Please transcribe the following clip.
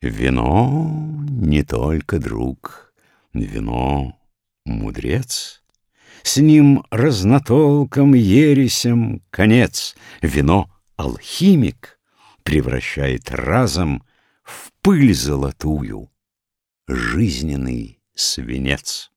Вино не только друг, вино мудрец. С ним разнотолком ересем конец. Вино алхимик превращает разом в пыль золотую жизненный свинец.